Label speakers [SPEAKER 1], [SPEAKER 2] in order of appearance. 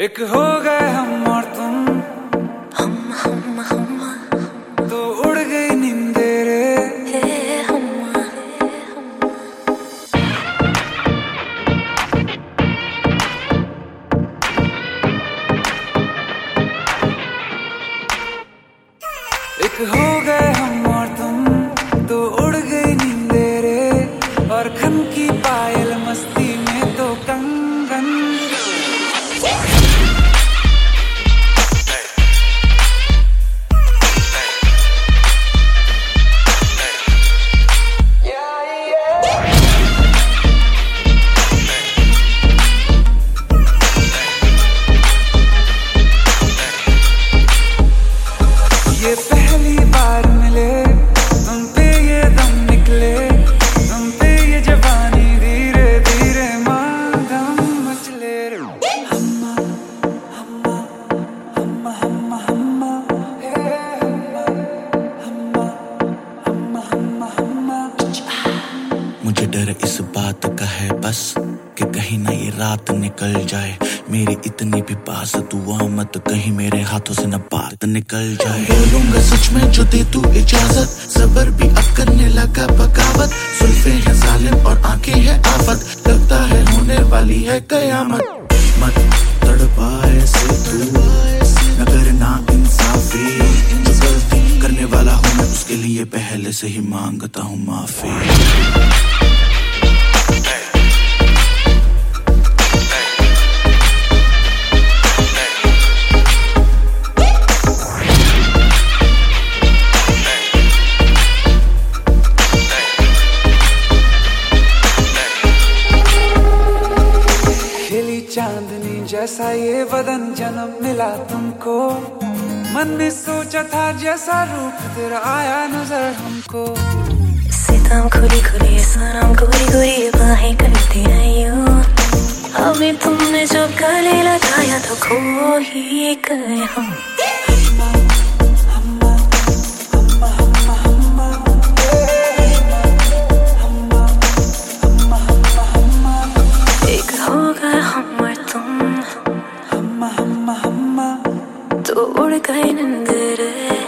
[SPEAKER 1] एक हो गए हम और तुम।
[SPEAKER 2] हम हम हम।
[SPEAKER 1] तो उड़ गई नींदे रे
[SPEAKER 2] हम।
[SPEAKER 1] एक हो गए
[SPEAKER 3] मुझे डर इस बात का है बस कि कहीं ना ये रात निकल जाए। मेरी इतनी भी पास दुआ मत कहीं मेरे हाथों से न बात निकल जाए। बोलूँगा, सच में जो दे तू इजाज़त। सबर भी अब करने लगा बगावत। सुल्फे है जालिम और आँखें है आफत। लगता है होने वाली है कयामत। उसके लिए पहले से ही माँगता हूँ माफ़ी।
[SPEAKER 1] चांदनी जैसा ये बदन जन्म मिला तुमको। मन में सोचा था जैसा रूप तेरा आया नज़र हमको।
[SPEAKER 2] सीताम खुली खुली सारा गोरी गोरी बाहें करते आयो अभी तुमने जो गले लगाया तो खो ही गए हम। तुम
[SPEAKER 1] हम्मा हम्मा हम्मा
[SPEAKER 2] तो उड़ गए नंदर